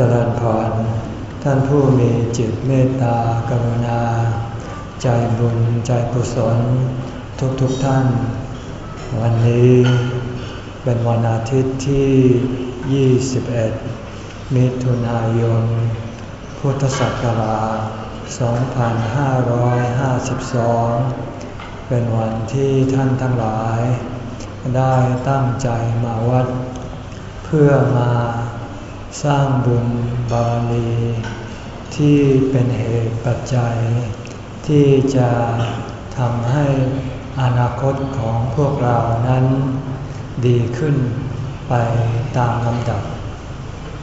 เจริญพร ท่านผู้มีจิตเมตตากรุณา ใจบุญใจกุศล ทุกทุกท่าน วันนี้เป็นวันอาทิตย์ที่ 21 มิถุนายน พุทธศักราช 2552 เป็นวันที่ท่านทั้งหลาย ได้ตั้งใจมาวัด เพื่อมา สร้างบุญบารมีที่เป็นเหตุปัจจัย ที่จะทำให้อนาคตของพวกเรานั้นดีขึ้นไปตามลำดับ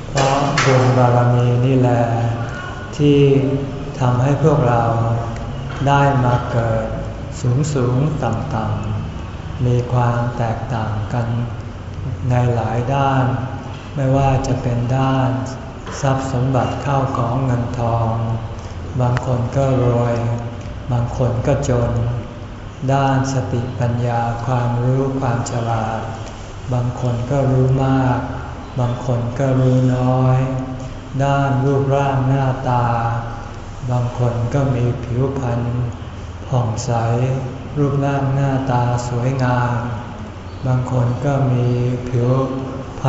เพราะบุญบารมีนี่แหละที่ทำให้พวกเราได้มาเกิดสูงสูงต่ำต่ำมีความแตกต่างกันในหลายด้าน ไม่ว่าจะเป็นด้าน ทรัพย์สมบัติข้าวของเงินทอง บางคนก็รวย บางคนก็จน ด้านสติปัญญาความรู้ความฉลาด บางคนก็รู้มาก บางคนก็รู้น้อย ด้านรูปร่างหน้าตา บางคนก็มีผิวพรรณผ่องใส รูปร่างหน้าตาสวยงาม บางคนก็มีผิว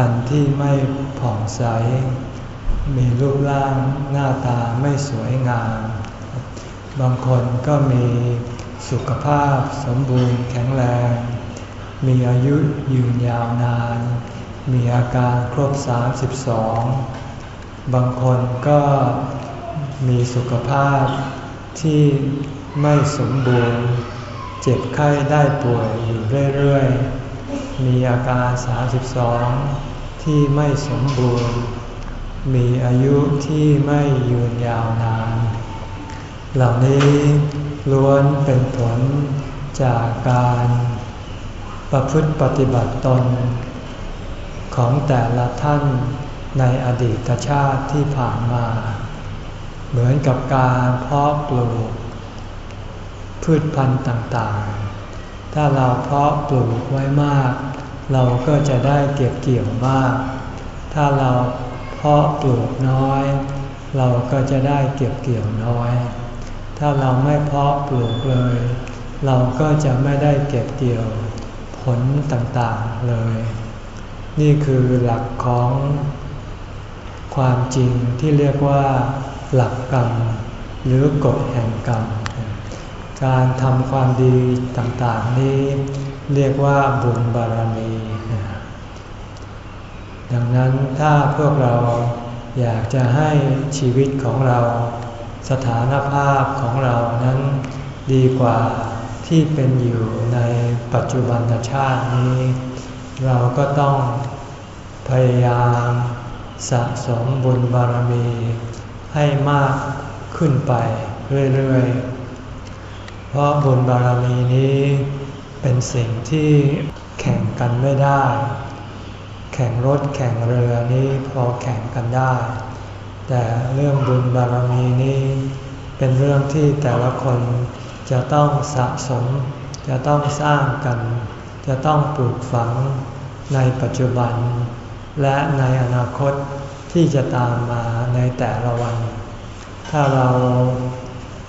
พรรณที่ไม่ผ่องใส มีรูปร่างหน้าตาไม่สวยงาม บางคนก็มีสุขภาพสมบูรณ์แข็งแรง มีอายุยืนยาวนาน มีอาการครบ 32 บางคนก็มีสุขภาพที่ไม่สมบูรณ์ เจ็บไข้ได้ป่วยอยู่เรื่อยๆ มีอาการ 32 ที่ไม่สมบูรณ์ มีอายุที่ไม่ยืนยาวนาน เหล่านี้ล้วนเป็นผลจากการประพฤติปฏิบัติตน ของแต่ละท่านในอดีตชาติที่ผ่านมา เหมือนกับการเพาะปลูกพืชพันธุ์ต่างๆ ถ้าเราเพาะปลูกไว้มาก เราก็จะได้เก็บเกี่ยวมาก ถ้าเราเพาะปลูกน้อย เราก็จะได้เก็บเกี่ยวน้อย ถ้าเราไม่เพาะปลูกเลย เราก็จะไม่ได้เก็บเกี่ยวผลต่างๆเลย นี่คือหลักของความจริงที่เรียกว่า หลักกรรม หรือกฎแห่งกรรม การทำความดีต่างๆ นี้เรียกว่าบุญบารมี ดังนั้นถ้าพวกเราอยากจะให้ชีวิตของเรา สถานภาพของเรานั้นดีกว่าที่เป็นอยู่ในปัจจุบันชาตินี้ เราก็ต้องพยายามสะสมบุญบารมี ให้มากขึ้นไปเรื่อยๆ พราะบุญบารมีนี้เป็นสิ่งที่แข่งกันไม่ได้ แข่งรถแข่งเรือนี้พอแข่งกันได้ แต่เรื่องบุญบารมีนี้เป็นเรื่องที่แต่ละคนจะต้องสะสม จะต้องสร้างกัน จะต้องปลูกฝังในปัจจุบัน และในอนาคตที่จะตามมาในแต่ละวัน ถ้าเรา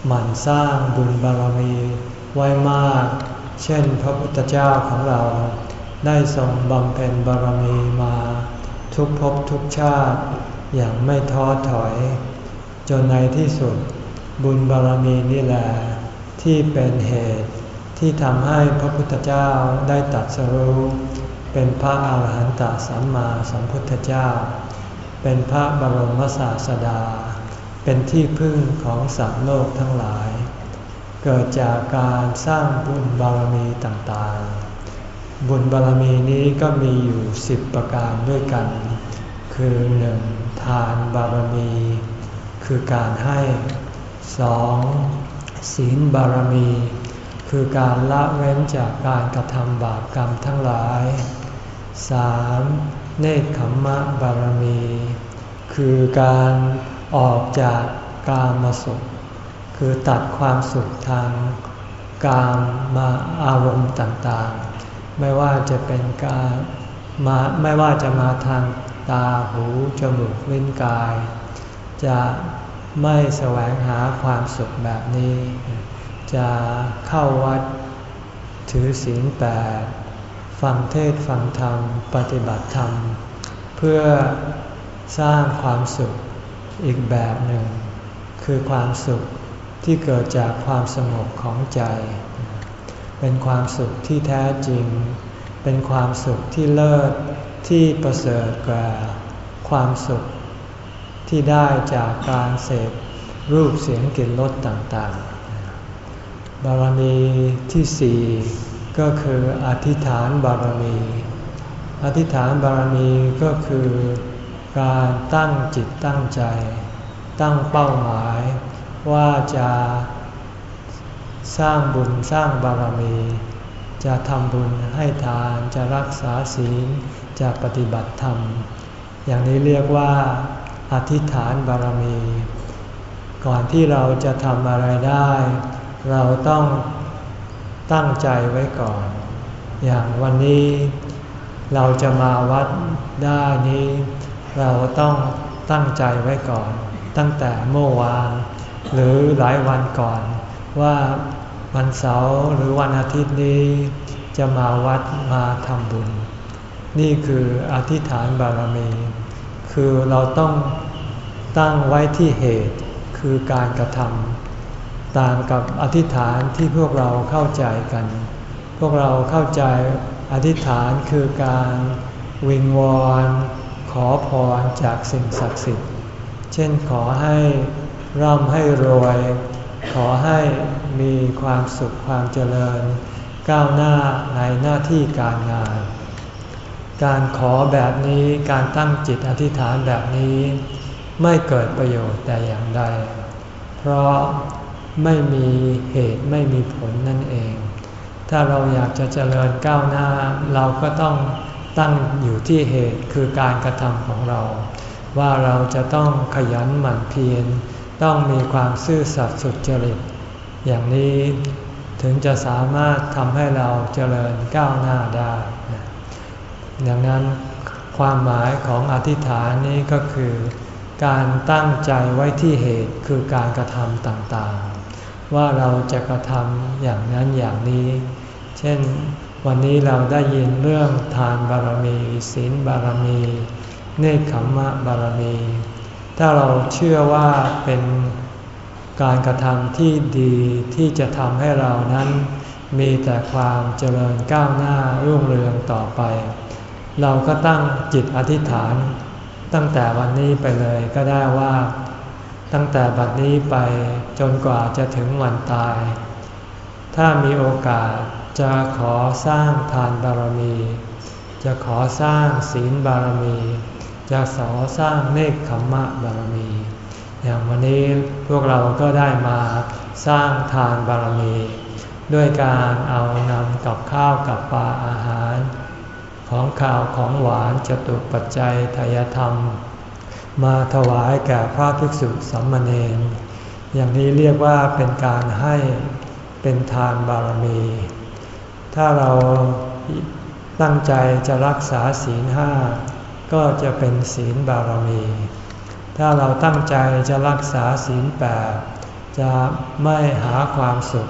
หมั่นสร้างบุญบารมีไว้มาก เช่นพระพุทธเจ้าของเรา ได้ทรงบำเพ็ญบารมีมา ทุกภพทุกชาติอย่างไม่ท้อถอย จนในที่สุด บุญบารมีนี่แหละที่เป็นเหตุที่ทำให้พระพุทธเจ้าได้ตัดสรู้ เป็นพระอาหารหันตสัมมาสัมพุทธเจ้า เป็นพระบรมศาสดา เป็นที่พึ่งของสัตว์โลกทั้งหลาย เกิดจากการสร้างบุญบารมีต่างๆ บุญบารมีนี้ก็มีอยู่สิบประการด้วยกัน คือหนึ่งทานบารมี คือการให้สองศีลบารมี คือการละเว้นจากการกระทำบาปกรรมทั้งหลาย 3. เนคขมมะบารมี คือการ ออกจากกามสุข คือตัดความสุขทางกามมาอารมณ์ต่างๆ ไม่ว่าจะเป็นการมาไม่ว่าจะมาทางตาหูจมูกลิ้นกาย จะไม่แสวงหาความสุขแบบนี้ จะเข้าวัดถือศีลแปดฟังเทศฟังธรรม ปฏิบัติธรรม เพื่อสร้างความสุข อีกแบบหนึ่ง คือความสุขที่เกิดจากความสงบของใจ เป็นความสุขที่แท้จริง เป็นความสุขที่เลิศที่ประเสริฐกว่าความสุขที่ได้จากการเสพรูปเสียงกลิ่นรสต่างๆ บารมีที่สี่ก็คืออธิษฐานบารมี อธิษฐานบารมีก็คือ การตั้งจิตตั้งใจ ตั้งเป้าหมาย ว่าจะสร้างบุญสร้างบารมี จะทำบุญให้ทานจะรักษาศีลจะปฏิบัติธรรม อย่างนี้เรียกว่าอธิษฐานบารมี ก่อนที่เราจะทำอะไรได้ เราต้องตั้งใจไว้ก่อน อย่างวันนี้เราจะมาวัดได้นี้ เราต้องตั้งใจไว้ก่อน ตั้งแต่เมื่อวาน หรือหลายวันก่อน ว่าวันเสาร์หรือวันอาทิตย์นี้ จะมาวัดมาทำบุญ นี่คืออธิษฐานบารมี คือเราต้องตั้งไว้ที่เหตุคือการกระทำต่างกับอธิษฐานที่พวกเราเข้าใจกัน พวกเราเข้าใจอธิษฐานคือการวิงวอน ขอพรจากสิ่งศักดิ์สิทธิ์ เช่นขอให้ร่ำให้รวย ขอให้มีความสุขความเจริญ ก้าวหน้าในหน้าที่การงาน การขอแบบนี้การตั้งจิตอธิษฐานแบบนี้ ไม่เกิดประโยชน์แต่อย่างใด เพราะไม่มีเหตุไม่มีผลนั่นเอง ถ้าเราอยากจะเจริญก้าวหน้าเราก็ต้อง ตั้งอยู่ที่เหตุคือการกระทำของเรา ว่าเราจะต้องขยันหมั่นเพียรต้องมีความซื่อสัตย์สุจริต อย่างนี้ถึงจะสามารถทำให้เราเจริญก้าวหน้าได้ดังนั้นความหมายของอธิษฐานนี้ก็คือ การตั้งใจไว้ที่เหตุคือการกระทำต่างๆ ว่าเราจะกระทำอย่างนั้นอย่างนี้ เช่น วันนี้เราได้ยินเรื่องทานบารมีศีลบารมี เนคขมมะบารมี ถ้าเราเชื่อว่าเป็นการกระทำที่ดีที่จะทำให้เรานั้นมีแต่ความเจริญก้าวหน้ารุ่งเรืองต่อไป เราก็ตั้งจิตอธิษฐาน ตั้งแต่วันนี้ไปเลยก็ได้ว่า ตั้งแต่บัดนี้ไปจนกว่าจะถึงวันตาย ถ้ามีโอกาส จะขอสร้างทานบารมี จะขอสร้างศีลบารมี จะขอสร้างเนคขมมะบารมี อย่างวันนี้พวกเราก็ได้มาสร้างทานบารมี ด้วยการเอานำกับข้าวกับปลาอาหาร ของข้าวของหวานจตุปัจจัยทายธรรม มาถวายแก่พระภิกษุสัมมเนรอย่างนี้เรียกว่าเป็นการให้เป็นทานบารมี ถ้าเราตั้งใจจะรักษาศีลห้าก็จะเป็นศีลบารมี ถ้าเราตั้งใจจะรักษาศีลแปดจะไม่หาความสุข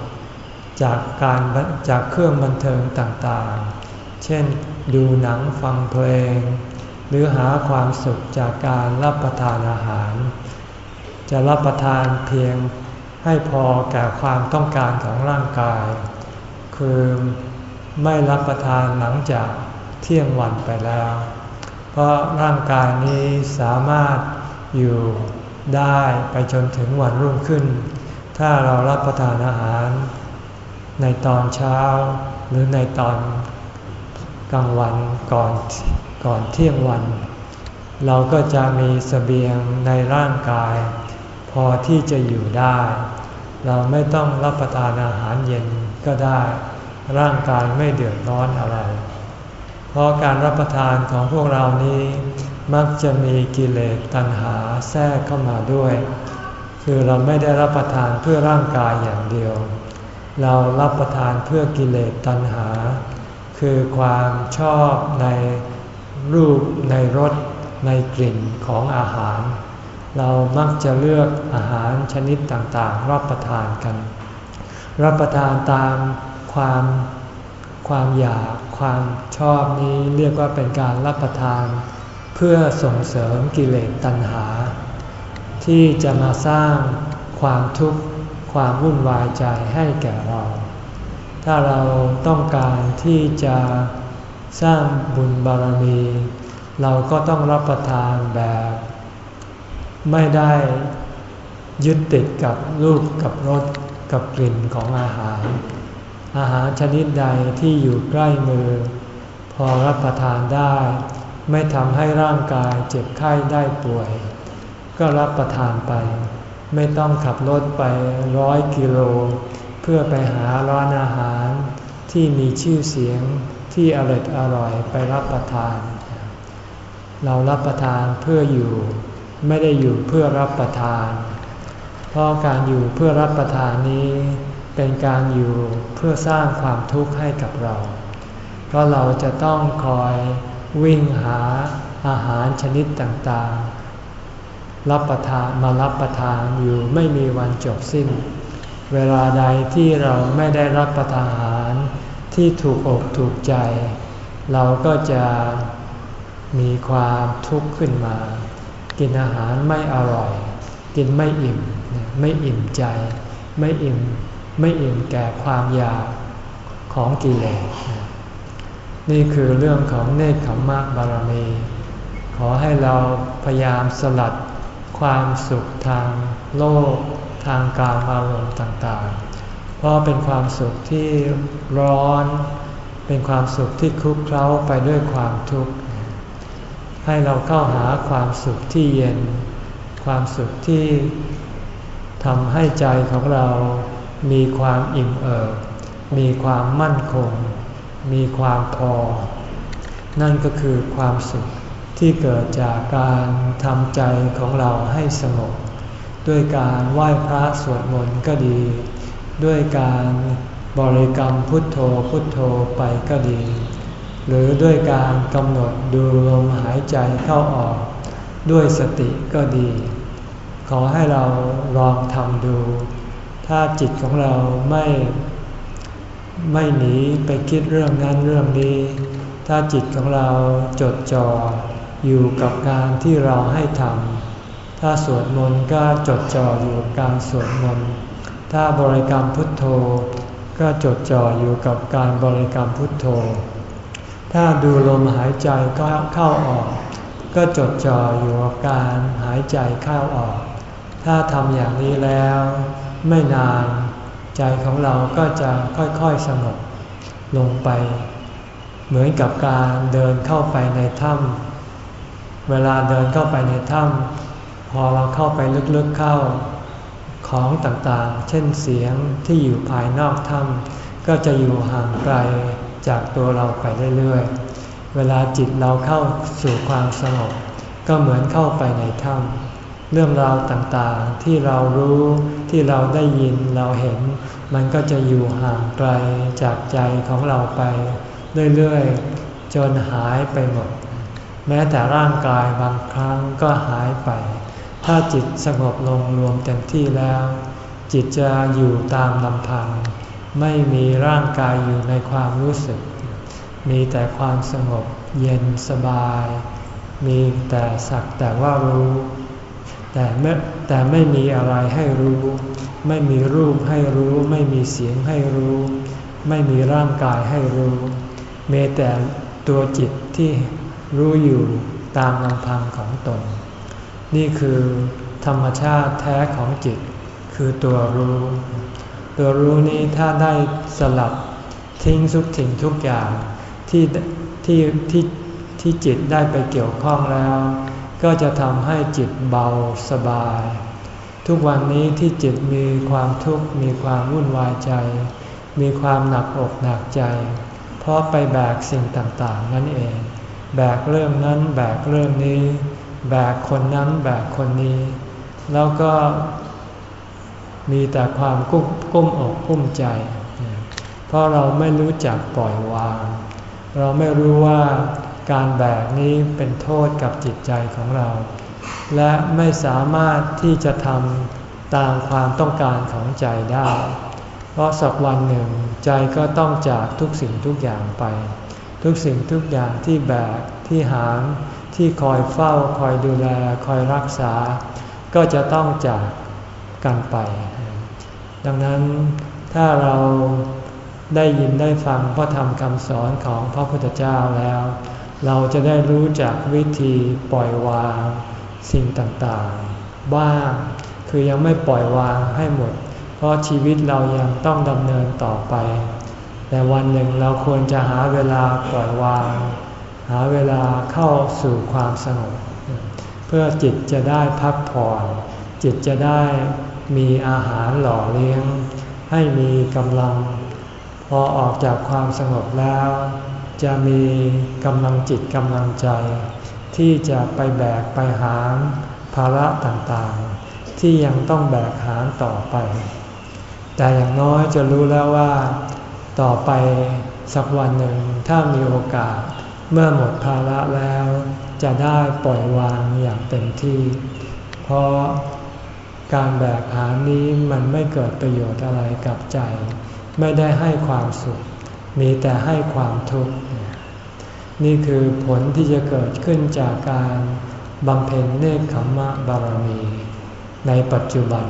จากการจากเครื่องบันเทิงต่างๆ เช่นดูหนังฟังเพลง หรือหาความสุขจากการรับประทานอาหาร จะรับประทานเพียงให้พอแก่ความต้องการของร่างกาย คือ ไม่รับประทานหลังจากเที่ยงวันไปแล้ว เพราะร่างกายนี้สามารถอยู่ได้ไปจนถึงวันรุ่งขึ้น ถ้าเรารับประทานอาหาร ในตอนเช้าหรือในตอนกลางวันก่อนก่อนเที่ยงวัน เราก็จะมีสเสบียงในร่างกาย พอที่จะอยู่ได้ เราไม่ต้องรับประทานอาหารเย็นก็ได้ ร่างกายไม่เดือดร้อนอะไร เพราะการรับประทานของพวกเรานี้มักจะมีกิเลสตัณหาแทรกเข้ามาด้วย คือเราไม่ได้รับประทานเพื่อร่างกายอย่างเดียว เรารับประทานเพื่อกิเลสตัณหา คือความชอบในรูปในรสในกลิ่นของอาหาร เรามักจะเลือกอาหารชนิดต่างๆ รับประทานกัน รับประทานตาม ความความอยากความชอบนี้เรียกว่าเป็นการรับประทาน เพื่อส่งเสริมกิเลสตัณหา ที่จะมาสร้างความทุกข์ความวุ่นวายใจให้แก่เรา ถ้าเราต้องการที่จะสร้างบุญบารมี เราก็ต้องรับประทานแบบ ไม่ได้ยึดติดกับรูปกับรสกับกลิ่นของอาหาร อาหารชนิดใดที่อยู่ใกล้มือ พอรับประทานได้ ไม่ทำให้ร่างกายเจ็บไข้ได้ป่วย ก็รับประทานไป ไม่ต้องขับรถไปร้อยกิโล เพื่อไปหาร้านอาหาร ที่มีชื่อเสียงที่อร่อยอร่อยไปรับประทาน เรารับประทานเพื่ออยู่ ไม่ได้อยู่เพื่อรับประทาน เพราะการอยู่เพื่อรับประทานนี้ เป็นการอยู่เพื่อสร้างความทุกข์ให้กับเรา เพราะเราจะต้องคอยวิ่งหาอาหารชนิดต่างๆ รับประทานมารับประทานอยู่ไม่มีวันจบสิ้น เวลาใดที่เราไม่ได้รับประทานอาหารที่ถูกอกถูกใจ เราก็จะมีความทุกข์ขึ้นมา กินอาหารไม่อร่อย กินไม่อิ่ม ไม่อิ่มใจ ไม่อิ่ม ไม่อิ่มแก่ความอยากของกิเลส นี่คือเรื่องของเนคขมมะบารมี ขอให้เราพยายามสลัดความสุขทางโลกทางการอารมณ์ต่างๆ เพราะเป็นความสุขที่ร้อน เป็นความสุขที่คลุกเคล้าไปด้วยความทุกข์ ให้เราเข้าหาความสุขที่เย็น ความสุขที่ทำให้ใจของเรา มีความอิ่มเอิบมีความมั่นคง มีความพอ นั่นก็คือความสุขที่เกิดจากการทำใจของเราให้สงบด้วยการไหว้พระสวดมนต์ก็ดี ด้วยการบริกรรมพุทโธพุทโธไปก็ดี หรือด้วยการกำหนดดูลมหายใจเข้าออก ด้วยสติก็ดี ขอให้เราลองทำดู ถ้าจิตของเราไม่ไม่หนีไปคิดเรื่องนั้นเรื่องนี้ ถ้าจิตของเราจดจ่ออยู่กับการที่เราให้ทำถ้าสวดมนต์ก็จดจ่ออยู่กับการสวดมนต์ ถ้าบริกรรมพุทโธ ก็จดจ่ออยู่กับการบริกรรมพุทโธ ถ้าดูลมหายใจก็เข้าออก ก็จดจ่ออยู่กับการหายใจเข้าออก ถ้าทำอย่างนี้แล้ว ไม่นานใจของเราก็จะค่อยๆสงบลงไป เหมือนกับการเดินเข้าไปในถ้ำเวลาเดินเข้าไปในถ้ำพอเราเข้าไปลึกๆเข้าของต่างๆ เช่นเสียงที่อยู่ภายนอกถ้ำก็จะอยู่ห่างไกลจากตัวเราไปเรื่อยๆ เวลาจิตเราเข้าสู่ความสงบก็เหมือนเข้าไปในถ้ำเรื่องราวต่างๆที่เรารู้ ที่เราได้ยินเราเห็น มันก็จะอยู่ห่างไกลจากใจของเราไป เรื่อยๆ จนหายไปหมด แม้แต่ร่างกายบางครั้งก็หายไป ถ้าจิตสงบลงรวมเต็มที่แล้ว จิตจะอยู่ตามลำพัง ไม่มีร่างกายอยู่ในความรู้สึก มีแต่ความสงบเย็นสบาย มีแต่สักแต่ว่ารู้ แต่ไม่แต่ไม่มีอะไรให้รู้ ไม่มีรูปให้รู้ ไม่มีเสียงให้รู้ ไม่มีร่างกายให้รู้มีแต่ตัวจิตที่รู้อยู่ตามลำพังของตน นี่คือธรรมชาติแท้ของจิต คือตัวรู้ ตัวรู้นี้ถ้าได้สลับทิ้งทุกสิ่งทุกอย่างที่ที่ที่ที่จิตได้ไปเกี่ยวข้องแล้ว ก็จะทำให้จิตเบาสบาย ทุกวันนี้ที่จิตมีความทุกข์มีความวุ่นวายใจ มีความหนักอกหนักใจ เพราะไปแบกสิ่งต่างๆ นั่นเอง แบกเรื่องนั้นแบกเรื่องนี้ แบกคนนั้นแบกคนนี้ แล้วก็มีแต่ความกุ้มกุ้มอกกุ้มใจ เพราะเราไม่รู้จักปล่อยวาง เราไม่รู้ว่า การแบกนี้เป็นโทษกับจิตใจของเรา และไม่สามารถที่จะทำตามความต้องการของใจได้ เพราะสักวันหนึ่งใจก็ต้องจากทุกสิ่งทุกอย่างไป ทุกสิ่งทุกอย่างที่แบกที่หางที่คอยเฝ้าคอยดูแลคอยรักษา ก็จะต้องจากกันไป ดังนั้นถ้าเราได้ยินได้ฟังพระธรรมคำสอนของพระพุทธเจ้าแล้ว เราจะได้รู้จักวิธีปล่อยวางสิ่งต่างๆ บ้างคือยังไม่ปล่อยวางให้หมด เพราะชีวิตเรายังต้องดำเนินต่อไป แต่วันหนึ่งเราควรจะหาเวลาปล่อยวาง หาเวลาเข้าสู่ความสงบเพื่อจิตจะได้พักผ่อน จิตจะได้มีอาหารหล่อเลี้ยง ให้มีกำลัง พอออกจากความสงบแล้ว จะมีกำลังจิตกำลังใจ ที่จะไปแบกไปหามภาระต่างๆ ที่ยังต้องแบกหามต่อไป แต่อย่างน้อยจะรู้แล้วว่า ต่อไปสักวันหนึ่งถ้ามีโอกาส เมื่อหมดภาระแล้ว จะได้ปล่อยวางอย่างเต็มที่ เพราะการแบกหามนี้มันไม่เกิดประโยชน์อะไรกับใจ ไม่ได้ให้ความสุข มีแต่ให้ความทุกข์ นี่คือผลที่จะเกิดขึ้นจากการบำเพ็ญเนคขมมะบารมีในปัจจุบัน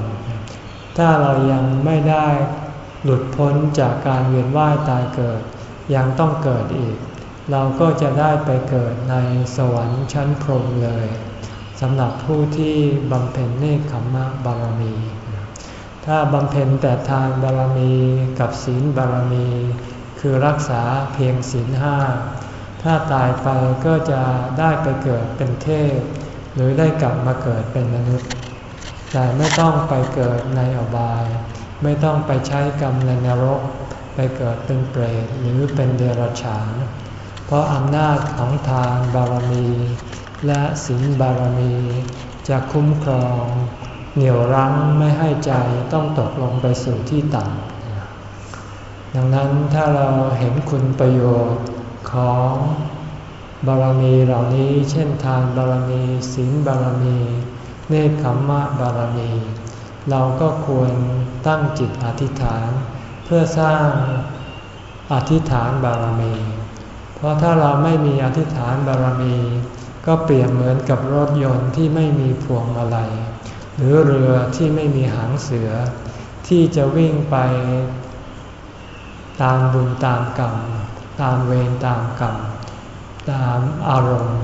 ถ้าเรายังไม่ได้หลุดพ้นจากการเวียนว่ายตายเกิด ยังต้องเกิดอีก เราก็จะได้ไปเกิดในสวรรค์ชั้นพรหมเลยสำหรับผู้ที่บำเพ็ญเนคขมมะบารมี ถ้าบำเพ็ญแต่ทานบารมีกับศีลบารมี คือรักษาเพียงศีลห้า ถ้าตายไปก็จะได้ไปเกิดเป็นเทพ หรือได้กลับมาเกิดเป็นมนุษย์ แต่ไม่ต้องไปเกิดในอบาย ไม่ต้องไปใช้กรรมในนรก ไปเกิดเป็นเปรตหรือเป็นเดรัจฉาน เพราะอำนาจของทานบารมี และศีลบารมี จะคุ้มครอง เหนี่ยวรั้งไม่ให้ใจต้องตกลงไปสู่ที่ต่ำ ดังนั้นถ้าเราเห็นคุณประโยชน์ของบารมีเหล่านี้ เช่นทานบารมีศีลบารมี เนคขมมะบารมี เราก็ควรตั้งจิตอธิษฐาน เพื่อสร้างอธิษฐานบารมี เพราะถ้าเราไม่มีอธิษฐานบารมี ก็เปรียบเหมือนกับรถยนต์ที่ไม่มีพวงมาลัย หรือเรือที่ไม่มีหางเสือ ที่จะวิ่งไป ตามบุญตามกรรม ตามเวรตามกรรม ตามอารมณ์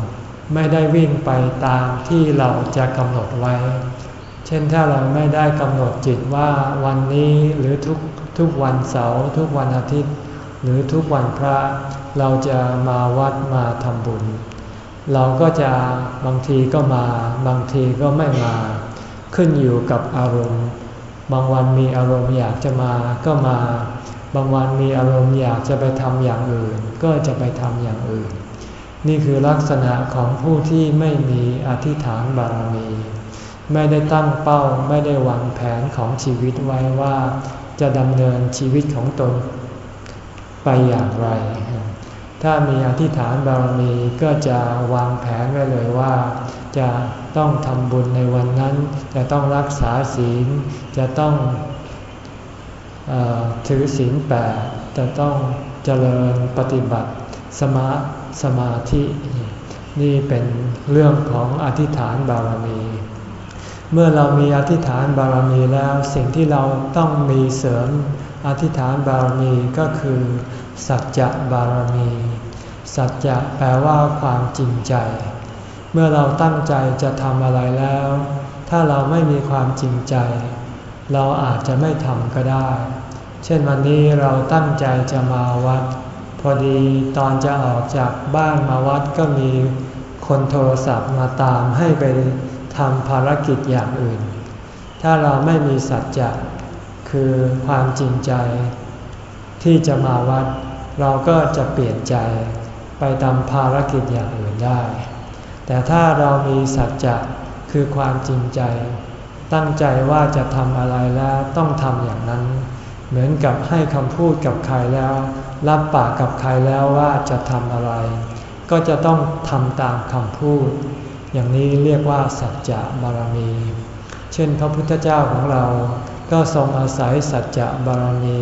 ไม่ได้วิ่งไปตามที่เราจะกำหนดไว้ เช่นถ้าเราไม่ได้กำหนดจิตว่าวันนี้หรือทุกทุกวันเสาร์ทุกวันอาทิตย์ หรือทุกวันพระเราจะมาวัดมาทำบุญ เราก็จะบางทีก็มา บางทีก็ไม่มา ขึ้นอยู่กับอารมณ์ บางวันมีอารมณ์อยากจะมาก็มา บางวันมีอารมณ์อยากจะไปทำอย่างอื่น ก็จะไปทำอย่างอื่น นี่คือลักษณะของผู้ที่ไม่มีอธิษฐานบารมี ไม่ได้ตั้งเป้าไม่ได้วางแผนของชีวิตไว้ว่าจะดำเนินชีวิตของตนไปอย่างไร ถ้ามีอธิษฐานบารมีก็จะวางแผนไว้เลยว่า จะต้องทำบุญในวันนั้น จะต้องรักษาศีล จะต้อง ถือศีลแปดจะต้องเจริญปฏิบัติสมาสมาธิ นี่เป็นเรื่องของอธิษฐานบารมี เมื่อเรามีอธิษฐานบารมีแล้วสิ่งที่เราต้องมีเสริมอธิษฐานบารมีก็คือ สัจจะบารมี สัจจะแปลว่าความจริงใจ เมื่อเราตั้งใจจะทำอะไรแล้ว ถ้าเราไม่มีความจริงใจ เราอาจจะไม่ทำก็ได้ เช่นวันนี้เราตั้งใจจะมาวัด พอดีตอนจะออกจากบ้านมาวัดก็มีคนโทรศัพท์มาตามให้ไปทำภารกิจอย่างอื่น ถ้าเราไม่มีสัจจะคือความจริงใจ ที่จะมาวัด เราก็จะเปลี่ยนใจไปทำภารกิจอย่างอื่นได้ แต่ถ้าเรามีสัจจะคือความจริงใจ ตั้งใจว่าจะทำอะไรแล้วต้องทำอย่างนั้น เหมือนกับให้คำพูดกับใครแล้ว รับปากกับใครแล้วว่าจะทำอะไร ก็จะต้องทำตามคำพูด อย่างนี้เรียกว่าสัจจะบารมี เช่นพระพุทธเจ้าของเรา ก็ทรงอาศัยสัจจะบารมี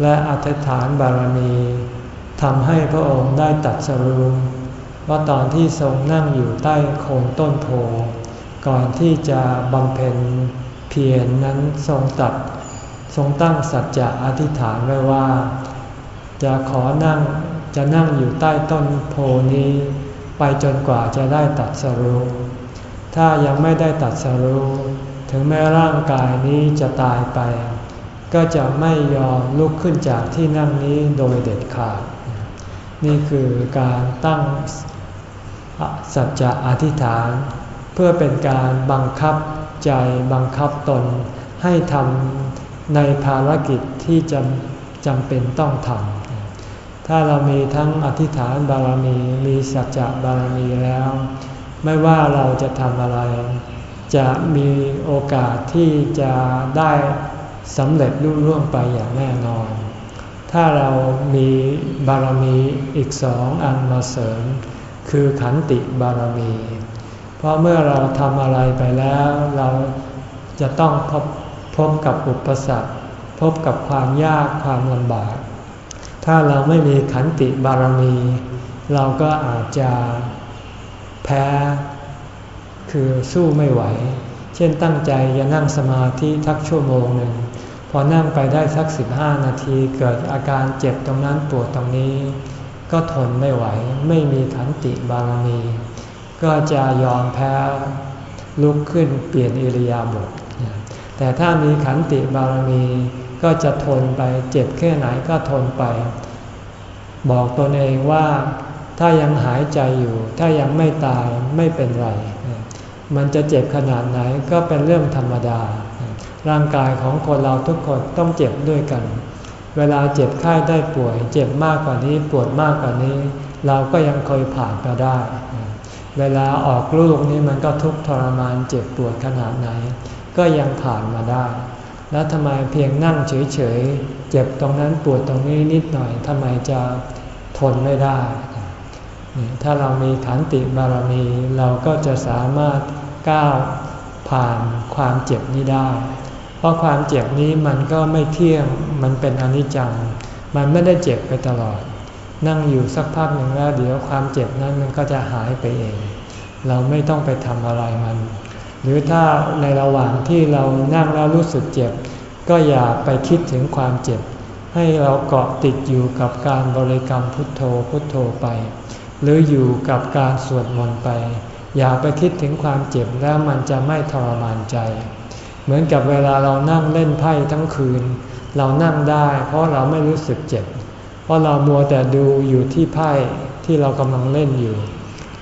และอธิษฐานบารมีทำให้พระองค์ได้ตัดสรุปว่าตอนที่ทรงนั่งอยู่ใต้โคนต้นโพ ก่อนที่จะบำเพ็ญเพียรนนั้นทรงตัดทรงตั้งสัจจะอธิษฐานไว้ว่า จะขอนั่งจะนั่งอยู่ใต้ต้นโพนี้ ไปจนกว่าจะได้ตัดสรุปถ้ายังไม่ได้ตัดสรุปถึงแม้ร่างกายนี้จะตายไป ก็จะไม่ยอมลุกขึ้นจากที่นั่งนี้โดยเด็ดขาด นี่คือการตั้งสัจจะอธิษฐาน พื่อเป็นการบังคับใจบังคับตน ให้ทำในภารกิจที่จำจำเป็นต้องทำถ้าเรามีทั้งอธิษฐานบารมีมีสัจจะบารมีแล้ว ไม่ว่าเราจะทำอะไร จะมีโอกาสที่จะได้สำเร็จรุ่ร่วงไปอย่างแน่นอน ถ้าเรามีบารมีอีกสองอันมาเสริม คือขันติบารมี เพราะเมื่อเราทำอะไรไปแล้ว เราจะต้องพบพบกับอุปสรรค พบกับความยากความลำบาก ถ้าเราไม่มีขันติบารมี เราก็อาจจะแพ้ คือสู้ไม่ไหว เช่นตั้งใจจะนั่งสมาธิทักชั่วโมงหนึ่งพอนั่งไปได้สักสิบห้านาทีเกิดอาการเจ็บตรงนั้นปวดตรงนี้ ก็ทนไม่ไหว ไม่มีขันติบารมี ก็จะยอมแพ้ลุกขึ้นเปลี่ยนอิริยาบถแต่ถ้ามีขันติบารมีก็จะทนไปเจ็บแค่ไหนก็ทนไป บอกตนเองว่าถ้ายังหายใจอยู่ ถ้ายังไม่ตายไม่เป็นไร มันจะเจ็บขนาดไหนก็เป็นเรื่องธรรมดา ร่างกายของคนเราทุกคนต้องเจ็บด้วยกัน เวลาเจ็บไข้ได้ป่วย เจ็บมากกว่านี้ปวดมากกว่านี้ เราก็ยังเคยผ่านมาได้ เวลาออกลูกนี้มันก็ทุกข์ทรมานเจ็บปวดขนาดไหน ก็ยังผ่านมาได้ แล้วทำไมเพียงนั่งเฉยๆ เจ็บตรงนั้นปวดตรงนี้นิดหน่อยทำไมจะทนไม่ได้ ถ้าเรามีขันติบารมีเราก็จะสามารถก้าวผ่านความเจ็บนี้ได้ เพราะความเจ็บนี้มันก็ไม่เที่ยง มันเป็นอนิจจัง มันไม่ได้เจ็บไปตลอด นั่งอยู่สักพักหนึ่งแล้วเดี๋ยวความเจ็บนั้นมันก็จะหายไปเอง เราไม่ต้องไปทำอะไรมัน หรือถ้าในระหว่างที่เรานั่งแล้วรู้สึกเจ็บ ก็อย่าไปคิดถึงความเจ็บ ให้เราเกาะติดอยู่กับการบริกรรมพุทโธพุทโธไป หรืออยู่กับการสวดมนต์ไป อย่าไปคิดถึงความเจ็บแล้วมันจะไม่ทรมานใจ เหมือนกับเวลาเรานั่งเล่นไพ่ทั้งคืน เรานั่งได้เพราะเราไม่รู้สึกเจ็บ เพราะเรามัวแต่ดูอยู่ที่ไพ่ที่เรากำลังเล่นอยู่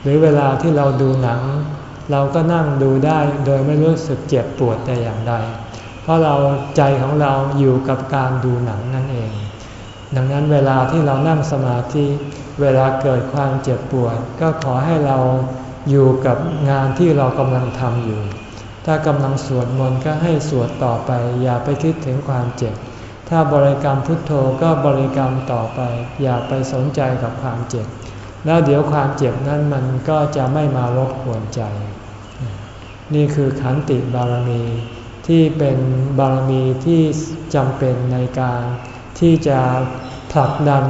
หรือเวลาที่เราดูหนัง เราก็นั่งดูได้โดยไม่รู้สึกเจ็บปวดแต่อย่างใด เพราะเราใจของเราอยู่กับการดูหนังนั่นเอง ดังนั้นเวลาที่เรานั่งสมาธิเวลาเกิดความเจ็บปวด ก็ขอให้เราอยู่กับงานที่เรากำลังทำอยู่ ถ้ากำลังสวดมนต์ก็ให้สวดต่อไป อย่าไปคิดถึงความเจ็บ ถ้าบริกรรมพุทโธก็บริกรรมต่อไป อย่าไปสนใจกับความเจ็บ แล้วเดี๋ยวความเจ็บนั้นมันก็จะไม่มารบกวนใจ นี่คือขันติบารมีที่เป็นบารมีที่จำเป็นในการที่จะผลักดัน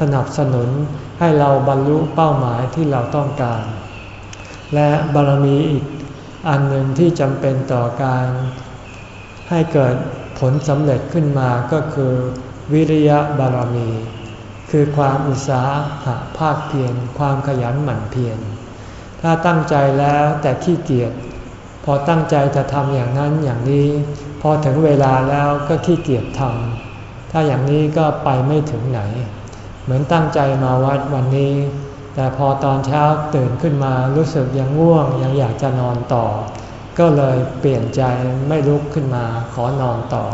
สนับสนุนให้เราบรรลุเป้าหมายที่เราต้องการ และบารมีอีกอันหนึ่งที่จำเป็นต่อการให้เกิดผลสำเร็จขึ้นมาก็คือวิริยะบารมี คือความอุตสาหะภาคเพียรความขยันหมั่นเพียรถ้าตั้งใจแล้วแต่ขี้เกียจพอตั้งใจจะทำอย่างนั้นอย่างนี้ พอถึงเวลาแล้วก็ขี้เกียจทำถ้าอย่างนี้ก็ไปไม่ถึงไหน เหมือนตั้งใจมาวัดวันนี้ แต่พอตอนเช้าตื่นขึ้นมารู้สึกยังง่วงยังอยากจะนอนต่อ ก็เลยเปลี่ยนใจไม่ลุกขึ้นมาขอนอนต่อ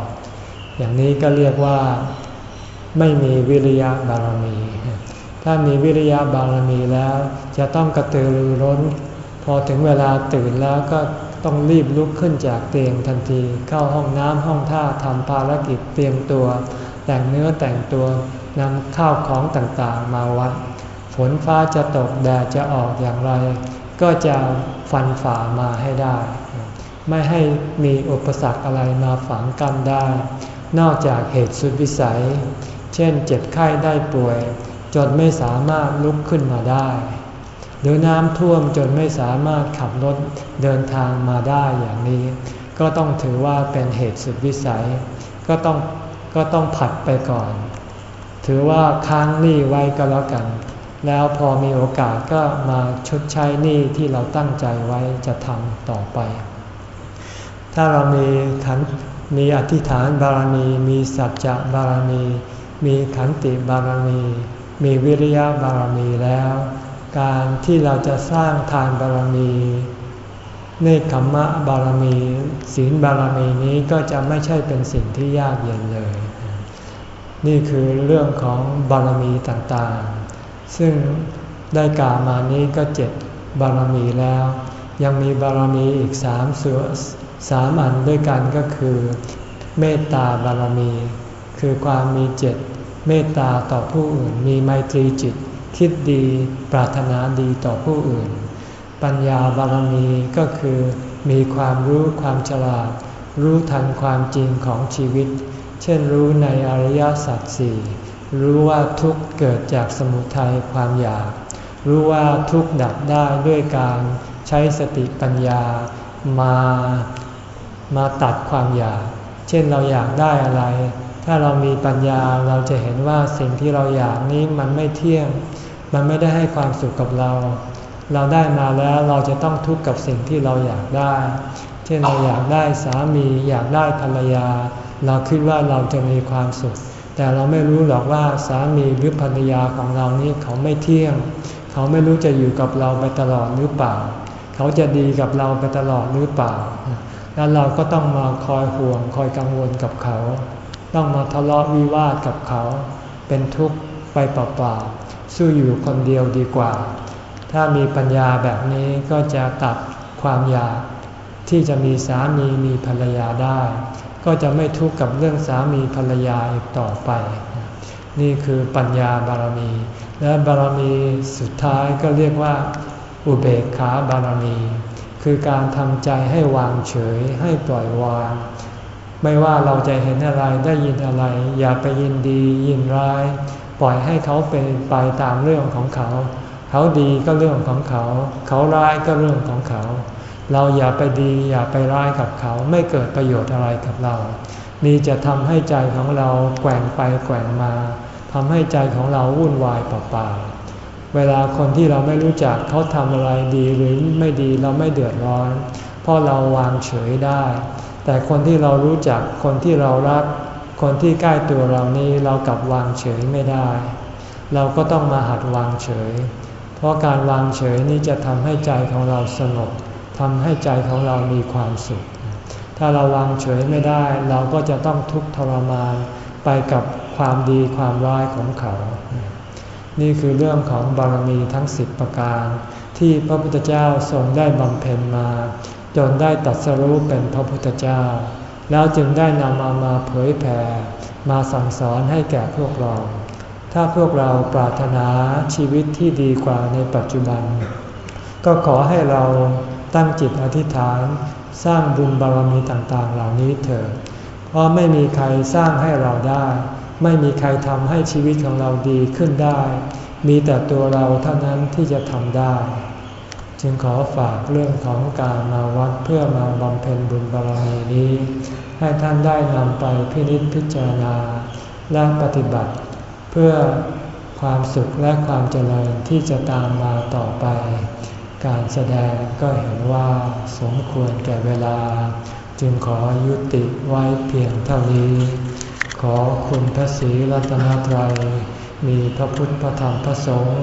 อย่างนี้ก็เรียกว่า ไม่มีวิริยะบารมี ถ้ามีวิริยะบารมีแล้ว จะต้องกระตือรือร้น พอถึงเวลาตื่นแล้วก็ต้องรีบลุกขึ้นจากเตียงทันที เข้าห้องน้ำห้องท่าทำภารกิจเตรียมตัว แต่งเนื้อแต่งตัวนำข้าวของต่างๆ มาวัด ฝนฟ้าจะตกแดดจะออกอย่างไร ก็จะฟันฝ่ามาให้ได้ ไม่ให้มีอุปสรรคอะไรมาฝังกันได้ นอกจากเหตุสุดวิสัย เช่นเจ็บไข้ได้ป่วย จนไม่สามารถลุกขึ้นมาได้ หรือน้ำท่วมจนไม่สามารถขับรถเดินทางมาได้อย่างนี้ ก็ต้องถือว่าเป็นเหตุสุดวิสัย ก็ต้องก็ต้องผัดไปก่อน ถือว่าค้างหนี้ไว้ก็แล้วกัน แล้วพอมีโอกาสก็มาชดใช้หนี้ที่เราตั้งใจไว้จะทำต่อไป ถ้าเรามีขันมีอธิษฐานบารมี มีสัจจะบารมี มีขันติบารมี มีวิริยะบารมีแล้ว การที่เราจะสร้างทานบารมีเนคขมมะบารมี ศีลบารมีนี้ก็จะไม่ใช่เป็นสิ่งที่ยากเย็นเลย นี่คือเรื่องของบารมีต่างๆ ซึ่งได้กล่าวมานี้ก็เจ็ดบารมีแล้ว ยังมีบารมีอีกสามส่วนสามอันด้วยกันก็คือ เมตตาบารมี คือความมีเจ็ด เมตตาต่อผู้อื่น มีไมตรีจิต คิดดีปรารถนาดีต่อผู้อื่น ปัญญาบารมีก็คือ มีความรู้ความฉลาด รู้ทันความจริงของชีวิต เช่นรู้ในอริยสัจสี่รู้ว่าทุกข์เกิดจากสมุทัยความอยาก รู้ว่าทุกข์ดับได้ด้วยการใช้สติปัญญามามาตัดความอยาก เช่นเราอยากได้อะไร ถ้าเรามีปัญญาเราจะเห็นว่าสิ่งที่เราอยากนี้มันไม่เที่ยง มันไม่ได้ให้ความสุขกับเรา เราได้มาแล้วเราจะต้องทุกข์กับสิ่งที่เราอยากได้ เช่นเราอยากได้สามีอยากได้ภรรยา เราคิดว่าเราจะมีความสุข แต่เราไม่รู้หรอกว่าสามีหรือภรรยาของเรานี้เขาไม่เที่ยง เขาไม่รู้จะอยู่กับเราไปตลอดหรือเปล่า เขาจะดีกับเราไปตลอดหรือเปล่า แล้วเราก็ต้องมาคอยห่วงคอยกังวลกับเขา ต้องมาทะเลาะวิวาทกับเขา เป็นทุกข์ไปเปล่าๆสู้อยู่คนเดียวดีกว่า ถ้ามีปัญญาแบบนี้ก็จะตัดความอยาก ที่จะมีสามีมีภรรยาได้ ก็จะไม่ทุกข์กับเรื่องสามีภรรยาอีกต่อไป นี่คือปัญญาบารมี และบารมีสุดท้ายก็เรียกว่า อุเบกขาบารมี คือการทำใจให้วางเฉยให้ปล่อยวาง ไม่ว่าเราจะเห็นอะไรได้ยินอะไร อย่าไปยินดียินร้าย ปล่อยให้เขาเป็นไปตามเรื่องของเขา เขาดีก็เรื่องของเขา เขาร้ายก็เรื่องของเขา เราอย่าไปดีอย่าไปร้ายกับเขา ไม่เกิดประโยชน์อะไรกับเรา มีจะทำให้ใจของเราแกว่งไปแกว่งมาทำให้ใจของเราวุ่นวายเปล่าๆเวลาคนที่เราไม่รู้จักเขาทำอะไรดีหรือไม่ดีเราไม่เดือดร้อน เพราะเราวางเฉยได้ แต่คนที่เรารู้จัก คนที่เรารัก คนที่ใกล้ตัวเรานี้เรากลับวางเฉยไม่ได้ เราก็ต้องมาหัดวางเฉย เพราะการวางเฉยนี้จะทำให้ใจของเราสงบทำให้ใจของเรามีความสุข ถ้าเราวางเฉยไม่ได้ เราก็จะต้องทุกข์ทรมานไปกับความดีความร้ายของเขา นี่คือเรื่องของบารมีทั้งสิบประการ ที่พระพุทธเจ้าทรงได้บำเพ็ญมา จนได้ตัดสรู้เป็นพระพุทธเจ้า แล้วจึงได้นำเอามาเผยแผ่ มาสั่งสอนให้แก่พวกเรา ถ้าพวกเราปรารถนาชีวิตที่ดีกว่าในปัจจุบัน ก็ขอให้เราตั้งจิตอธิษฐาน สร้างบุญบารมีต่างๆ เหล่านี้เถิดเพราะไม่มีใครสร้างให้เราได้ ไม่มีใครทำให้ชีวิตของเราดีขึ้นได้ มีแต่ตัวเราเท่านั้นที่จะทำได้ จึงขอฝากเรื่องของการมาวัดเพื่อมาบำเพ็ญบุญบารมีนี้ ให้ท่านได้นำไปพินิจพิจารณา และปฏิบัติ เพื่อความสุขและความเจริญที่จะตามมาต่อไป การแสดงก็เห็นว่าสมควรแก่เวลา จึงขอยุติไว้เพียงเท่านี้ ขอคุณพระศรีรัตนตรัยมีพระพุทธพระธรรมพระสงฆ์